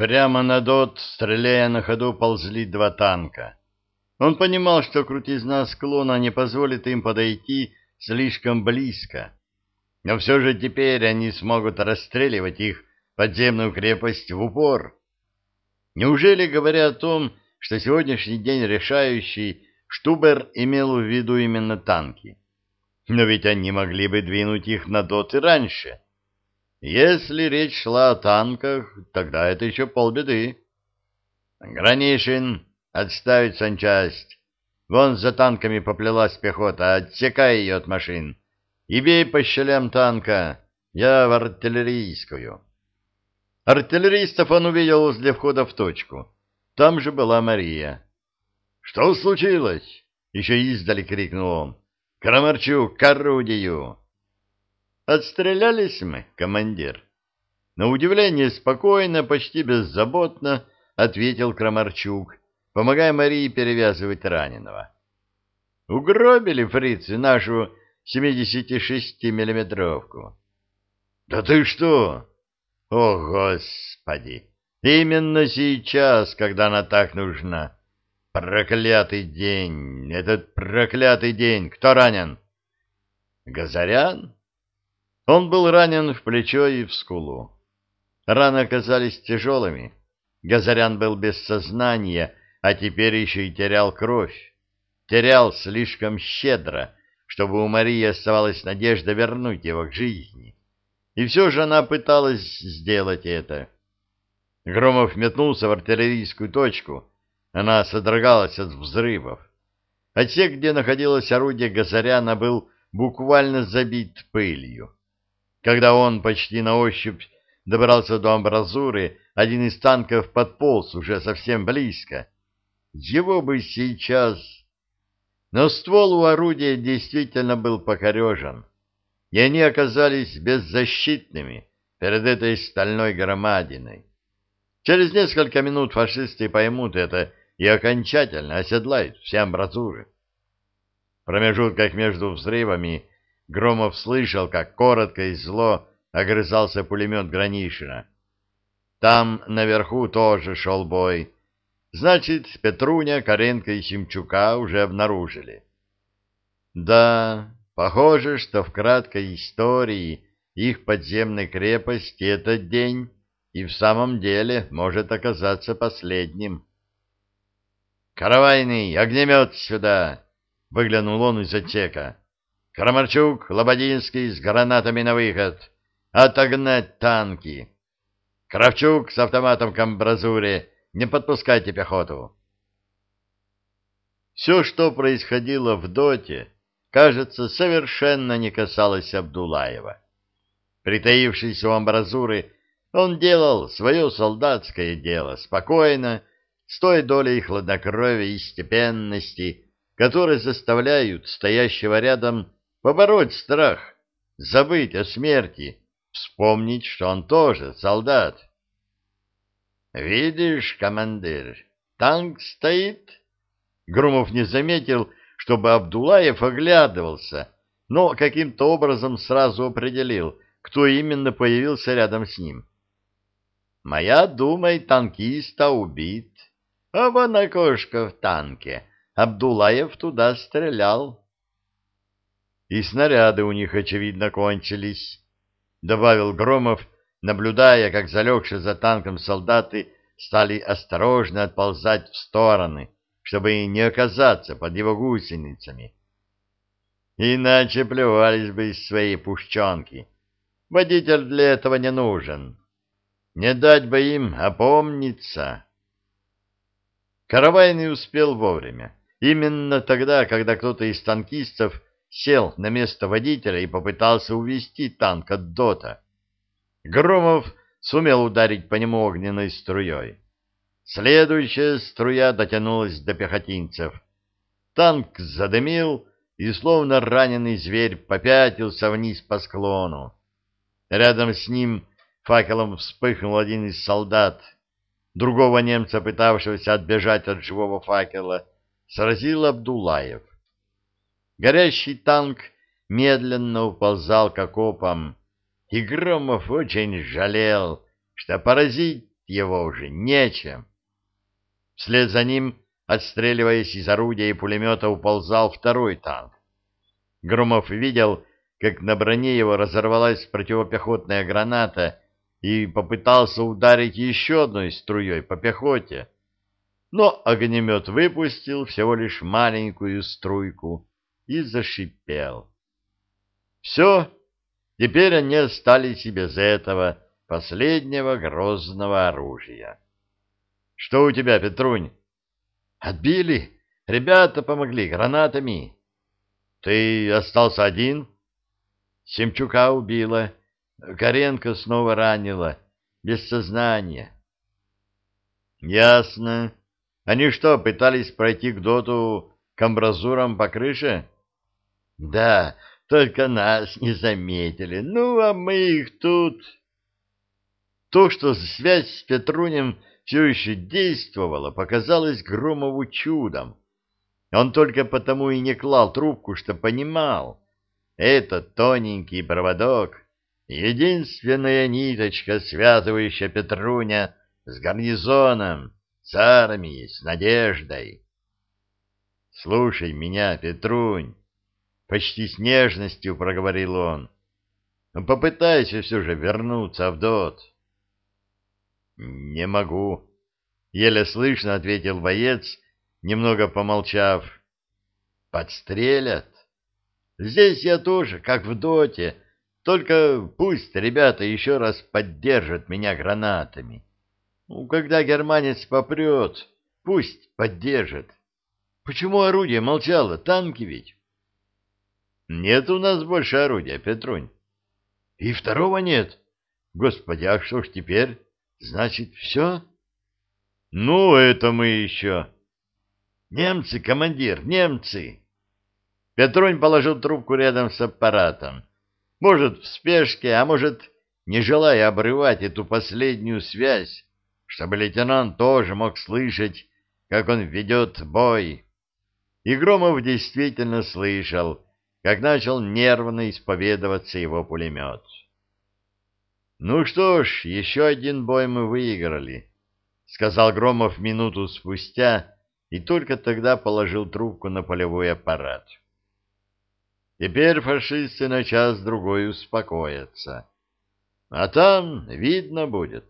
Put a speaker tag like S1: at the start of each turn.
S1: Прямо на дот, стреляя на ходу, ползли два танка. Он понимал, что крутизна склона не позволит им подойти слишком близко. Но все же теперь они смогут расстреливать их подземную крепость в упор. Неужели, говоря о том, что сегодняшний день решающий, Штубер имел в виду именно танки? Но ведь они могли бы двинуть их на дот и раньше. Если речь шла о танках, тогда это еще полбеды. Гранишин, отставить санчасть. Вон за танками поплелась пехота, отсекай ее от машин. И бей по щелям танка, я в артиллерийскую. Артиллеристов он увидел возле входа в точку. Там же была Мария. — Что случилось? — еще издали крикнул он. — Крамарчук, к орудию! Отстрелялись мы, командир. На удивление спокойно, почти беззаботно ответил Крамарчук, помогая Марии перевязывать раненого. Угробили фрицы нашу 76-миллиметровку. Да ты что? О, Господи! Именно сейчас, когда она так нужна. Проклятый день! Этот проклятый день! Кто ранен? Газарян? Он был ранен в плечо и в скулу. Раны оказались тяжелыми. Газарян был без сознания, а теперь еще и терял кровь. Терял слишком щедро, чтобы у Марии оставалась надежда вернуть его к жизни. И все же она пыталась сделать это. Громов метнулся в артиллерийскую точку. Она содрогалась от взрывов. Отсек, где находилось орудие Газаряна, был буквально забит пылью. Когда он почти на ощупь добрался до амбразуры, один из танков подполз уже совсем близко. Его бы сейчас... Но ствол у орудия действительно был покорежен, и они оказались беззащитными перед этой стальной громадиной. Через несколько минут фашисты поймут это и окончательно оседлают все амбразуры. В промежутках между взрывами Громов слышал, как коротко и зло огрызался пулемет Гранишина. Там наверху тоже шел бой. Значит, Петруня, Каренко и Семчука уже обнаружили. Да, похоже, что в краткой истории их подземной крепости этот день и в самом деле может оказаться последним. «Каравайный, огнемет сюда!» — выглянул он из отсека. Крамарчук, Лободинский с гранатами на выход. Отогнать танки. Кравчук с автоматом к амбразуре. Не подпускайте пехоту. Все, что происходило в доте, кажется, совершенно не касалось Абдулаева. Притаившись у амбразуры, он делал свое солдатское дело спокойно, с той долей хладнокровия и степенности, которые заставляют стоящего рядом побороть страх, забыть о смерти, вспомнить, что он тоже солдат. «Видишь, командир, танк стоит?» Грумов не заметил, чтобы Абдулаев оглядывался, но каким-то образом сразу определил, кто именно появился рядом с ним. «Моя, думай, танкиста убит, а вон окошко в танке. Абдулаев туда стрелял» и снаряды у них, очевидно, кончились, — добавил Громов, наблюдая, как залегшие за танком солдаты стали осторожно отползать в стороны, чтобы не оказаться под его гусеницами. Иначе плевались бы из своей пушченки. Водитель для этого не нужен. Не дать бы им опомниться. Каравайный успел вовремя. Именно тогда, когда кто-то из танкистов сел на место водителя и попытался увести танк от дота. Громов сумел ударить по нему огненной струей. Следующая струя дотянулась до пехотинцев. Танк задымил, и словно раненый зверь попятился вниз по склону. Рядом с ним факелом вспыхнул один из солдат. Другого немца, пытавшегося отбежать от живого факела, сразил Абдулаев. Горящий танк медленно уползал к окопам, и Громов очень жалел, что поразить его уже нечем. Вслед за ним, отстреливаясь из орудия и пулемета, уползал второй танк. Громов видел, как на броне его разорвалась противопехотная граната и попытался ударить еще одной струей по пехоте. Но огнемет выпустил всего лишь маленькую струйку и зашипел. Все, теперь они остались и без этого последнего грозного оружия. — Что у тебя, Петрунь? — Отбили. Ребята помогли гранатами. — Ты остался один? — Семчука убила. Каренко снова ранила. Без сознания. — Ясно. Они что, пытались пройти к доту к амбразурам по крыше? — Да, только нас не заметили. Ну, а мы их тут... То, что связь с Петрунем все еще действовала, показалось Громову чудом. Он только потому и не клал трубку, что понимал. Этот тоненький проводок — единственная ниточка, связывающая Петруня с гарнизоном, с армией, с надеждой. «Слушай меня, Петрунь!» — почти с нежностью проговорил он. «Попытайся все же вернуться в ДОТ». «Не могу», — еле слышно ответил боец, немного помолчав. «Подстрелят? Здесь я тоже, как в доте, только пусть ребята еще раз поддержат меня гранатами. Ну, когда германец попрет, пусть поддержит. Почему орудие молчало? Танки ведь?» «Нет у нас больше орудия, Петрунь». «И второго нет? Господи, а что ж теперь?» Значит, все? Ну, это мы еще. Немцы, командир, немцы. Петрунь положил трубку рядом с аппаратом. Может, в спешке, а может, не желая обрывать эту последнюю связь, чтобы лейтенант тоже мог слышать, как он ведет бой. И Громов действительно слышал, как начал нервно исповедоваться его пулемет. «Ну что ж, еще один бой мы выиграли», — сказал Громов минуту спустя и только тогда положил трубку на полевой аппарат. «Теперь фашисты на час-другой успокоятся, а там видно будет».